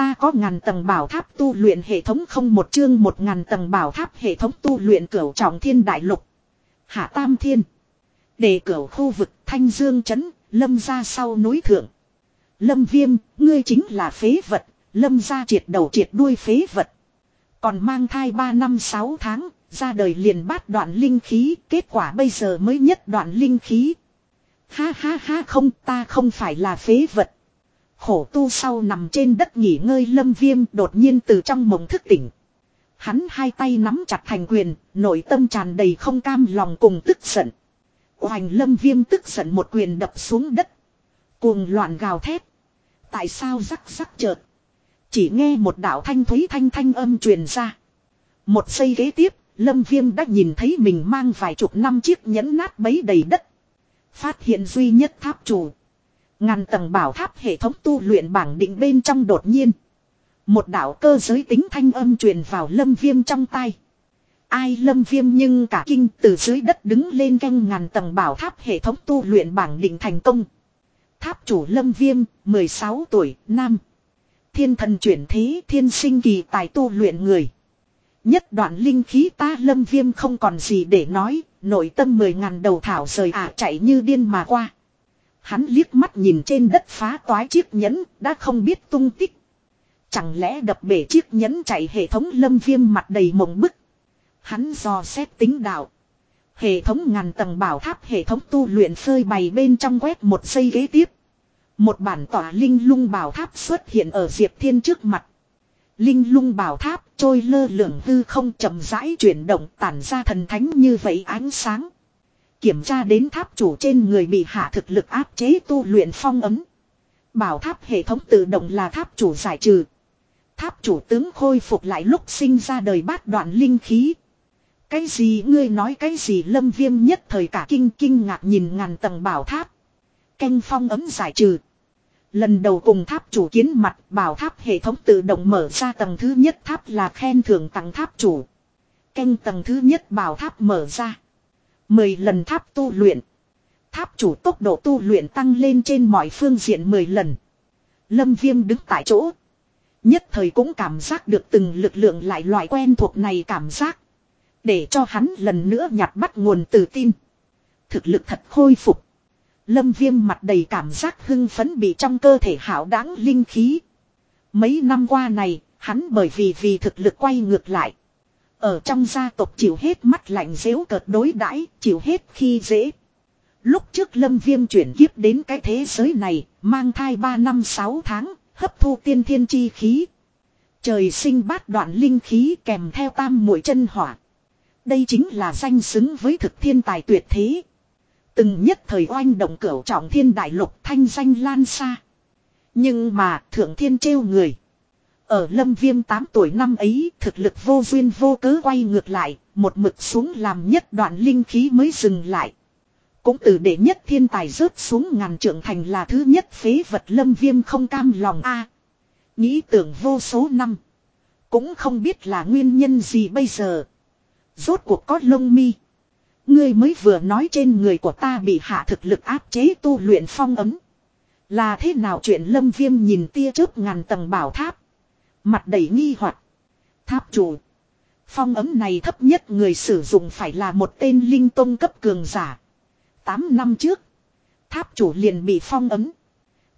Ta có ngàn tầng bảo tháp tu luyện hệ thống không một chương một ngàn tầng bảo tháp hệ thống tu luyện cửu trọng thiên đại lục. Hạ Tam Thiên. Để cửu khu vực Thanh Dương Trấn, lâm ra sau núi thượng. Lâm Viêm, ngươi chính là phế vật, lâm ra triệt đầu triệt đuôi phế vật. Còn mang thai 3 năm 6 tháng, ra đời liền bát đoạn linh khí, kết quả bây giờ mới nhất đoạn linh khí. Ha ha ha không, ta không phải là phế vật. Khổ tu sau nằm trên đất nghỉ ngơi lâm viêm đột nhiên từ trong mộng thức tỉnh. Hắn hai tay nắm chặt thành quyền, nội tâm tràn đầy không cam lòng cùng tức giận. Hoành lâm viêm tức giận một quyền đập xuống đất. Cuồng loạn gào thét. Tại sao rắc rắc chợt. Chỉ nghe một đạo thanh thúy thanh thanh âm truyền ra. Một giây ghế tiếp, lâm viêm đã nhìn thấy mình mang vài chục năm chiếc nhẫn nát bấy đầy đất. Phát hiện duy nhất tháp chủ. Ngàn tầng bảo tháp hệ thống tu luyện bảng định bên trong đột nhiên. Một đạo cơ giới tính thanh âm truyền vào lâm viêm trong tay. Ai lâm viêm nhưng cả kinh từ dưới đất đứng lên canh ngàn tầng bảo tháp hệ thống tu luyện bảng định thành công. Tháp chủ lâm viêm, 16 tuổi, nam. Thiên thần chuyển thế thiên sinh kỳ tài tu luyện người. Nhất đoạn linh khí ta lâm viêm không còn gì để nói, nội tâm mười ngàn đầu thảo rời ả chạy như điên mà qua. Hắn liếc mắt nhìn trên đất phá toái chiếc nhẫn, đã không biết tung tích. Chẳng lẽ đập bể chiếc nhẫn chạy hệ thống lâm viêm mặt đầy mộng bức. Hắn do xét tính đạo. Hệ thống ngàn tầng bảo tháp hệ thống tu luyện phơi bày bên trong quét một giây ghế tiếp. Một bản tỏa linh lung bảo tháp xuất hiện ở Diệp Thiên trước mặt. Linh lung bảo tháp trôi lơ lửng hư không chậm rãi chuyển động tản ra thần thánh như vậy ánh sáng. Kiểm tra đến tháp chủ trên người bị hạ thực lực áp chế tu luyện phong ấm. Bảo tháp hệ thống tự động là tháp chủ giải trừ. Tháp chủ tướng khôi phục lại lúc sinh ra đời bát đoạn linh khí. Cái gì ngươi nói cái gì lâm viêm nhất thời cả kinh kinh ngạc nhìn ngàn tầng bảo tháp. Canh phong ấm giải trừ. Lần đầu cùng tháp chủ kiến mặt, bảo tháp hệ thống tự động mở ra tầng thứ nhất tháp là khen thưởng tặng tháp chủ. Canh tầng thứ nhất bảo tháp mở ra. Mười lần tháp tu luyện. Tháp chủ tốc độ tu luyện tăng lên trên mọi phương diện 10 lần. Lâm viêm đứng tại chỗ. Nhất thời cũng cảm giác được từng lực lượng lại loại quen thuộc này cảm giác. Để cho hắn lần nữa nhặt bắt nguồn tự tin. Thực lực thật khôi phục. Lâm viêm mặt đầy cảm giác hưng phấn bị trong cơ thể hảo đáng linh khí. Mấy năm qua này, hắn bởi vì vì thực lực quay ngược lại. Ở trong gia tộc chịu hết mắt lạnh dễu cợt đối đãi chịu hết khi dễ. Lúc trước lâm viêm chuyển kiếp đến cái thế giới này, mang thai 3 năm 6 tháng, hấp thu tiên thiên chi khí. Trời sinh bát đoạn linh khí kèm theo tam mũi chân hỏa. Đây chính là danh xứng với thực thiên tài tuyệt thế. Từng nhất thời oanh động cửu trọng thiên đại lục thanh danh lan xa. Nhưng mà thượng thiên trêu người. Ở lâm viêm 8 tuổi năm ấy thực lực vô duyên vô cớ quay ngược lại, một mực xuống làm nhất đoạn linh khí mới dừng lại. Cũng từ để nhất thiên tài rớt xuống ngàn trưởng thành là thứ nhất phế vật lâm viêm không cam lòng a Nghĩ tưởng vô số năm. Cũng không biết là nguyên nhân gì bây giờ. Rốt cuộc có lông mi. Ngươi mới vừa nói trên người của ta bị hạ thực lực áp chế tu luyện phong ấm. Là thế nào chuyện lâm viêm nhìn tia chớp ngàn tầng bảo tháp. Mặt đầy nghi hoặc Tháp chủ. Phong ấm này thấp nhất người sử dụng phải là một tên linh tông cấp cường giả. 8 năm trước. Tháp chủ liền bị phong ấm.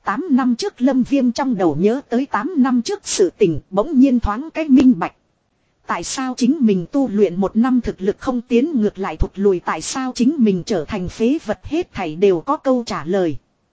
8 năm trước lâm viêm trong đầu nhớ tới 8 năm trước sự tình bỗng nhiên thoáng cái minh bạch. Tại sao chính mình tu luyện một năm thực lực không tiến ngược lại thụt lùi tại sao chính mình trở thành phế vật hết thảy đều có câu trả lời.